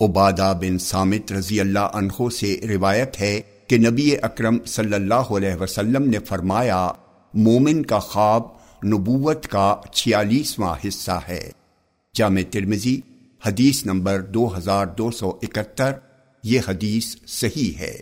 عبادہ بن سامت رضی اللہ عنہ سے روایت ہے کہ نبی اکرم صلی اللہ علیہ وسلم نے فرمایا، مومن کا خواب نبوت کا چھیالیسواں حصہ ہے۔ جامع ترمزی حدیث نمبر دو ہزار دو سو اکہتر، یہ حدیث صحیح ہے۔